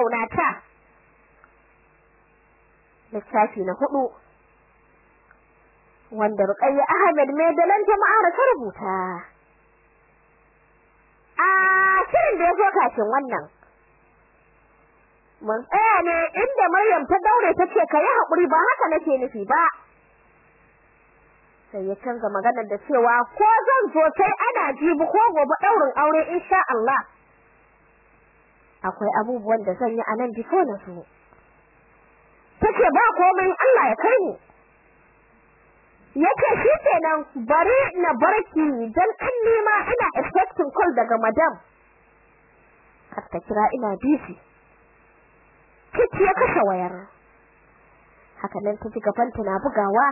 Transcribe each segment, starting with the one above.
ƙaunata littafi na huɗu wanda Ruqayya Ahmed mai dalan jama'ar ta rubuta. A shirin da ya zo kafin wannan mun tsaya ne inda Maryam ta daure ta ce kai haƙuri ba haka nake nufi ba. Sai ya canza maganar da cewa ko zan zo sai ana jibi ko gobe daurin aure insha Allah. Akwai abubuwan da zan yi a nan bifo na su tace ba komai Allah ya kai ni. Yake shi kenan bari na barki dan an nima ina expecting call daga madam. Har ta kira ina busy. Kici ya kashe wayar. Haka nan ta ji gabanta na bugawa.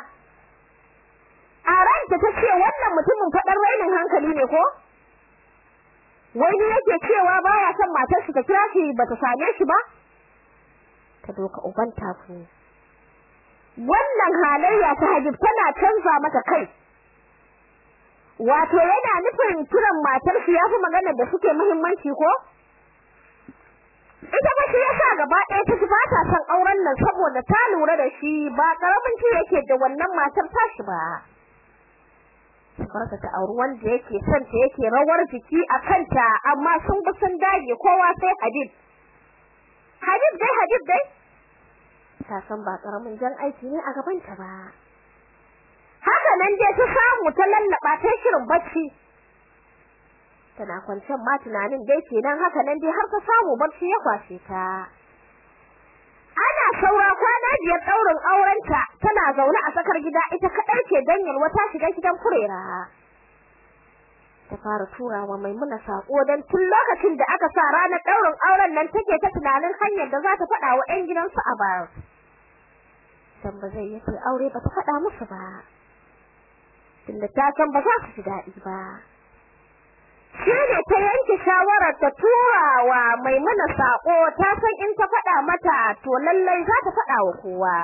A ranta ta ce wannan mutumin fadar rainin hankali ne ko? Wani yake cewa baya son matar shi ta kira shi bata same shi ba? Ta doka uban taku. Wannan halayya ta hajib tana canza mata kai. Wato yana nufin kiran matar shi yafi magana da suke muhimmanci ko? Ita ba shi yasa gaba ɗaya ta ba ta son auren nan saboda ta lura da shi ba ƙaramin ci yake da wannan matar tashi ba. Barka ta auri wanda yake son ta yake rawar jiki a kanta amma sun bi sun dage kowa sai Habib. Habib dai Habib dai. Ta san ba ƙaramin jan aiki ne a gaban ta ba. Haka nan dai ta samu ta lallaba ta shirin bacci. Tana kwancen ma tunanin dai kenan haka nan dai har ta samu bacci ya kwashe ta. Ana saura kwana biyar daurin aurenta tana zaune a tsakar gida ita kadai ce danyar wata shiga gidan kurera. Ta fara tura wa maimuna sako dan tun lokacin da aka sa ranar daurin auren nan take ta tunanin hanyar da za ta faɗa wa ƴan gidansu a bar dan ba zai yi aure ba ta faɗa musu ba tunda ta san ba za su ji daɗi ba. Shine ta yanke shawarar ta tura wa maimuna sako ta san in ta faɗa mata to lallai za ta faɗa wa kowa.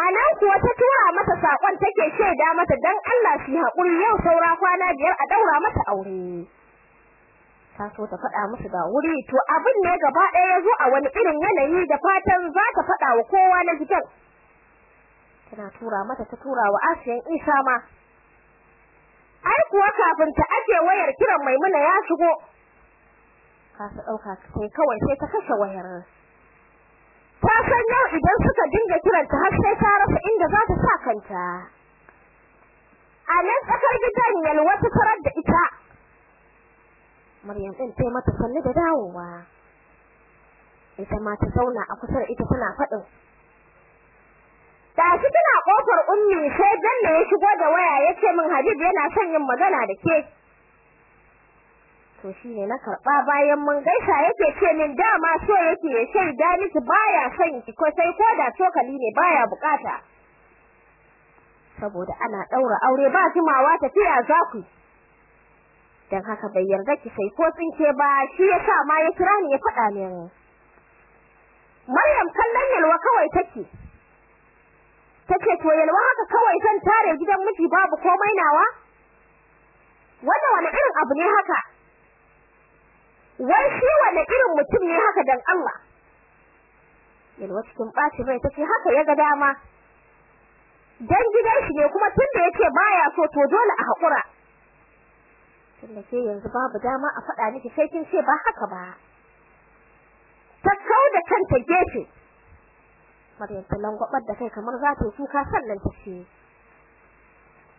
Anan kuwa ta tura mata saƙon take shaida mata dan Allah shi haƙuri yau saura kwana biyar a daura mata aure. Ta so ta faɗa musu da wuri to abin ne gaba ɗaya ya zo a wani irin yanayi da fatan za ta faɗa wa kowa na gidan. Tana tura mata ta tura wa Asiyan Isa ma. Ai kuwa kafin ta aje wayar kiran Maimuna ya shigo. Kasa ɗauka sai kawai sai ta kashe wayar. Ta san yau idan suka dinga kiranta har sai ta rasa inda za ta sa kanta. A nan tsakar gidan yalwa ta tarar da ita. Maryam din tai mata sanni da dawowa. Ita ma ta zauna a kusa da ita tana faɗin. Tashi tana ƙofar ummi sai danna ya shigo da waya ya ce min Habib yana son yin magana da ke. To shine na karɓa bayan mun gaisa yake ce min dama so yake ya shaida miki baya son ki ko sai ko da cokali ne baya buƙata. Saboda ana daura aure ba jimawa tafiya za ku dan haka bai yarda ki sai ko tsinke ba shi yasa ma ya kira ni ya faɗa min. Maryam kallon yalwa kawai take. Tace to yalwa haka kawai zan tare gidan miji babu komai nawa? Wanda wani irin abu ne haka? Wai shi wani irin mutum ne haka dan Allah? Yalwa cikin ɓaci rai tace haka ya ga dama. Dan gidan shi ne kuma tunda ya ce baya so to dole a hakura tunda ke yanzu babu dama a faɗa miki sai kin ce ba haka ba. Ta kauda kanta gefe. Maryam ta langwabar da kai kamar za ta yi kuka sannan ta ce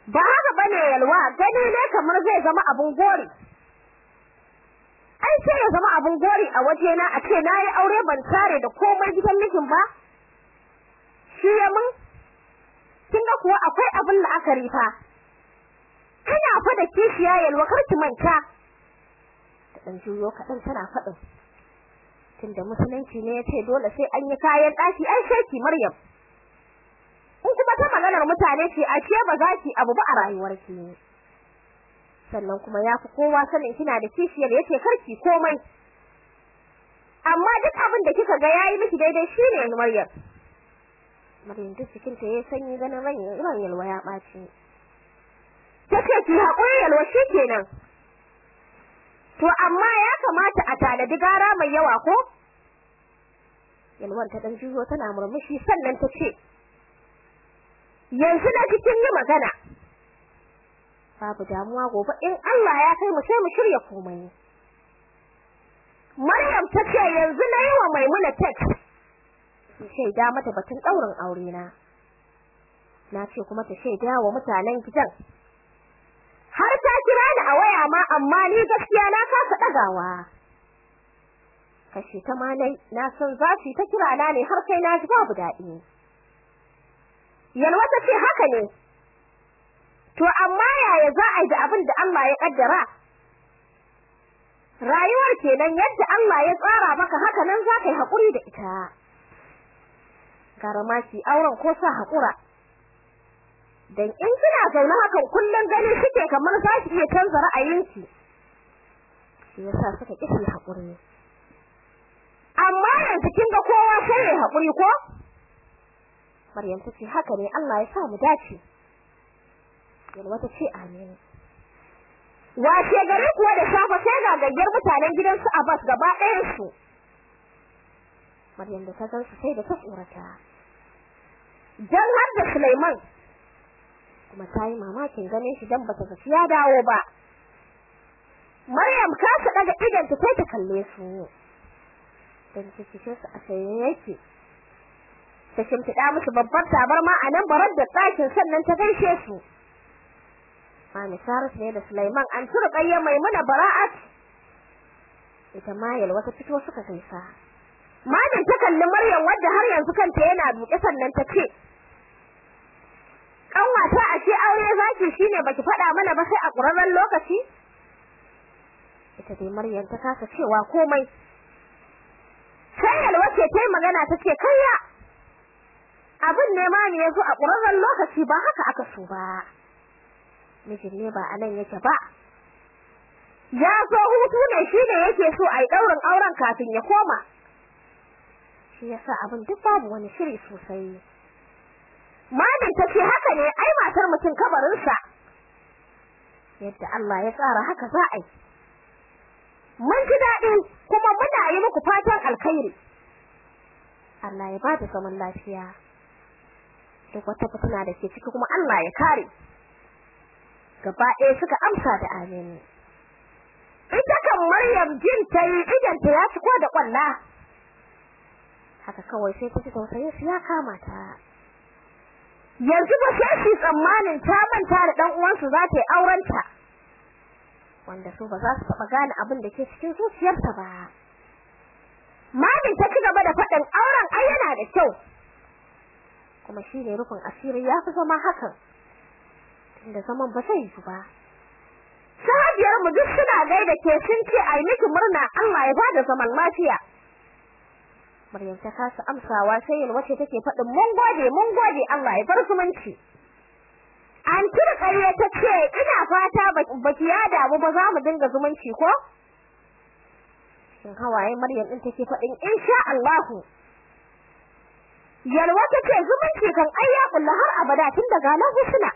ba haka ba ne yalwa gani ne kamar zai zama abun gori. Ai sai ya zama abun gori a waje na a ce na yi aure ban tare da komai gidan mijin ba. Shi ya mun? Kin ga kuwa akwai abin da aka rifa ina fa da kishiya yalwa kar ki manta. Ta dan juyo kadan tana faɗin tunda musulunci ne ya ce dole sai an yi kayan daki ai sai ki Maryam. In kuma ta maganar mutane ce a ce ba za ki abu ba a rayuwarki sannan kuma yafi kowa sanin kina da kishiyar ya ce karki komai. Amma duk abin da kika ga yayi miki daidai shine Maryam. Maryam duk cikin ta yayin sanyi ganin ran yalwa ya ɓaci tace ki haƙuri yalwa shikenan to amma ya kamata a tanadi gara mai yawa ko? Yalwan ta dan tana murmushi sannan ta ce yanzu da cikin yi magana. Babu damuwa gobe in Allah ya kai mu sai mu shirya komai. Maryam ta ce yanzu na yi wa Maimuna text shaida mata batun daurin aure na na ce kuma ta shaida wa mutanen gidan. ta ma amma ni gaskiya na kasa dagawa kashi ta malai na san za su ta kira na ne har sai na ji babu daɗi. Yalwa ta ce haka ne. To amma yaya za a yi da abin da Allah ya kaddara rayuwar kenan yadda Allah ya tsara maka haka nan za ka yi haƙuri da ita. Karamaki auren ko sa haƙura. Dan in kina zaune hakan kullun gani suke kamar za ki iya canza ra'ayinki yasa suka kishi haƙuri. Amma yanzu kin ga kowa sai ya haƙuri ko? Maryam ta ce haka ne Allah ya sa mu dace. Yalwa ta ce amin. Wace gari kuwa da safa sai ga gaggar mutanen gidansu Abbas gaba ɗayan su Maryam da ta su sai da ta tsorata. Dan har da Sulaiman kuma ta yi mamakin ganin shi dan bata ya dawo ba. Maryam ka ta daga idan ta sai ta kalle su. Dan cikin su a tsaye yake. Ta shimfiɗa musu babbar tabarma a nan barar da ɗakin sannan ta gaishe su. Mami Sarus ne da Sulaiman an turƙayya Maimuna Bara'at. Ita ma yalwa fito suka gaisa. Mamin ta kalli Maryam wadda har yanzu kanta yana duke sannan ta ce Kanwata a ce aure zaki shine baki faɗa mana ba sai a ƙurarren lokaci? Ita dai Maryam ta kasa cewa komai. Sai yalwa ce tai magana tace kayya abin ne ma ne ya zo a ƙurarren lokaci ba haka aka so ba. Mijin ne ba a nan yake ba. Ya zo hutu ne shine yake so ai daurin auren kafin ya koma. Shi yasa abin duk babu wani shiri sosai. Mamin ta ce haka ne ai matar mutum kabarin sa yadda Allah ya tsara haka za a yi. Mun ji daɗi kuma muna yi muku fatan alkhairi. Allah ya ba da zaman lafiya. Duk wata fitina da ke ciki kuma Allah ya kare. Gaba ɗaya suka amsa da amin. Ita kan Maryam jin ta yi idan ta ya ciko da kwalla haka kawai sai ta ji tausayin su ya kama ta. Yanzu ba sai shi tsammanin ta manta da dan uwansu za ta yi aurenta. Wanda su ba za su taɓa gane abin da ke cikin zuciyarta ba. Mamin ta ci gaba da faɗin auren ai yana da kyau. Kuma shi ne rufin asiri ya fi zama hakan. Tunda zaman ba zai yi ba. Sahabiyar mu duk suna gaida ke sun ce ai miki murna Allah ya ba da zaman lafiya. Maryam ta kasa amsawa sai yalwace take faɗin mun gode mun gode Allah ya bar zumunci An turƙaye ta ce ina fata baki ya damu ba za mu dinga zumunci ko Shin hawaye Maryam din take faɗin insha Allah Yalwa ta zumunci kan ai ya kulla har abada tun daga nan husna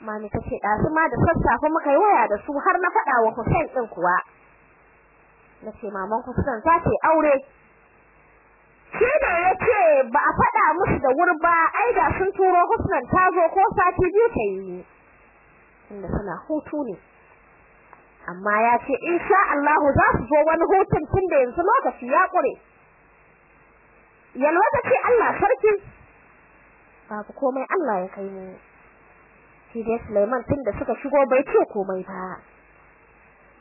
Mami ta ce ɗazu ma da sassafe muka yi waya da su har na faɗa wa Hussein ɗin kuwa. Na ce maman Hussein za yi aure. Shi da ya ce ba a faɗa musu da wuri ba ai da sun turo Hussein ta zo ko sati biyu ta yi. Tunda suna hutu ne. Amma ya ce insha Allah za su zo wani hutun tun da yanzu lokaci ya ƙure. Yalwa ta ce Allah sarki. Babu komai Allah ya kai mu. shi dai Sulaiman tun da suka shigo bai ce komai ba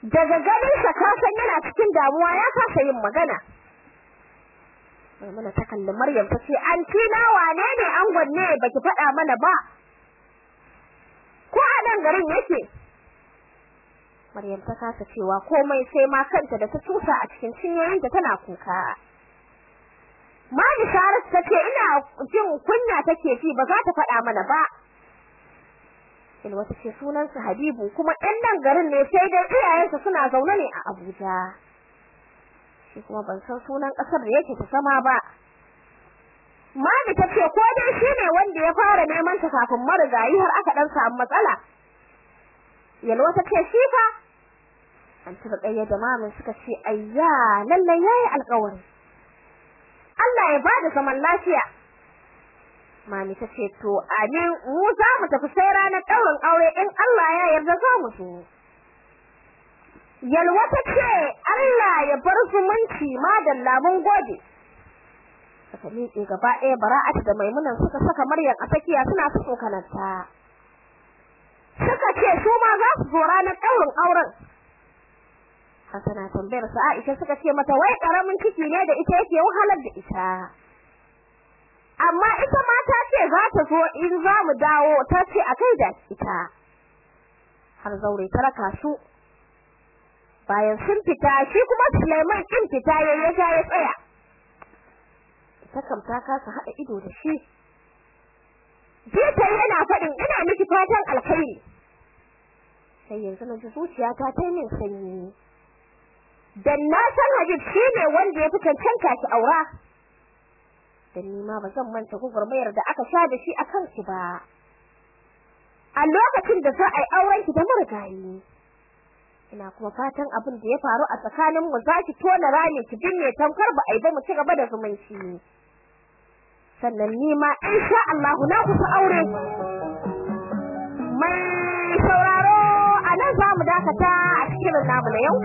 daga ganin sa ka san yana cikin damuwa ya kasa yin magana Maimuna ta kalli Maryam ta ce an ci na wane ne angon ne? Baki faɗa mana ba. Ko a garin yake? Maryam ta kasa cewa komai sai ma kanta da ta tusa a cikin cinyoyinta tana kuka. Mali Sarat ta ce ina jin kunya take ji ba za ta faɗa mana ba. In wata ce sunansa Habibu kuma ɗan nan garin ne sai dai iyayensa suna zaune ne a Abuja. Shi kuma ban san sunan ƙasar da yake ta sama ba. Mali ta ce ko dai shine wanda ya fara neman ta kafin marigayi har aka dan samu matsala. Yalwa ta ce shi fa. Anti Ruqayya da mamin suka ce ayya lalle yayi alƙawari. Allah ya ba da zaman lafiya. Mami ta ce to amin mu za mu tafi sai ranar ɗaurin aure in Allah ya yarda za mu zo. Yalwa ta ce Allah ya bar zumunci madalla mun gode suka miƙe gaba ɗaya bara'atu da maimunan suka saka maryam a tsakiya suna su tsokananta suka ce su ma za su zo ranar ɗaurin auren. Hassana tambayar sa Aisha suka ce mata wai ƙaramin ciki ne da ita yake wahalar da ita. Amma ita ma ta ce za ta zo in za mu dawo ta ce a kai da ita. Har zaure ta raka su. Bayan sun fita shi kuma Suleiman din fita ya ya ya tsaya. Ita kam ta kasa hada ido da shi. Jita yana faɗin ina miki fatan alkhairi. Sai yanzu na ji zuciyata ta yi min sanyi. Dan na san Habib shine wanda ya fi cancanta ki aura. Dan ni ma ba zan manta gugurmayar da aka sha da shi akan ki ba. A lokacin da za a yi auren ki da marigayi. Ina kuma fatan abin da ya faru a tsakanin mu za ki tona rami ki binne tamkar ba ai ba mu ci gaba da zumunci. Sannan ni ma insha Allah na kusa aure. Mai sauraro a nan za mu dakata a cikin namu na yau.